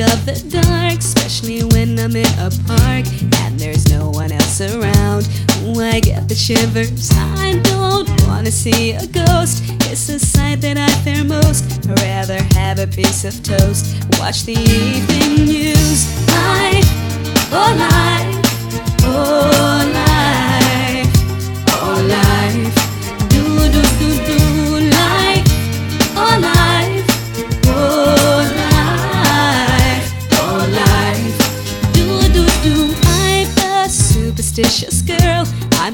of the dark, especially when I'm in a park and there's no one else around. I get the shivers. I don't wanna see a ghost. It's a sight that I fear most. I'd rather have a piece of toast. Watch the evening news. Life, oh life, oh life, oh life. Do do do do life, oh life. Oh life, oh life, do do do. I'm a superstitious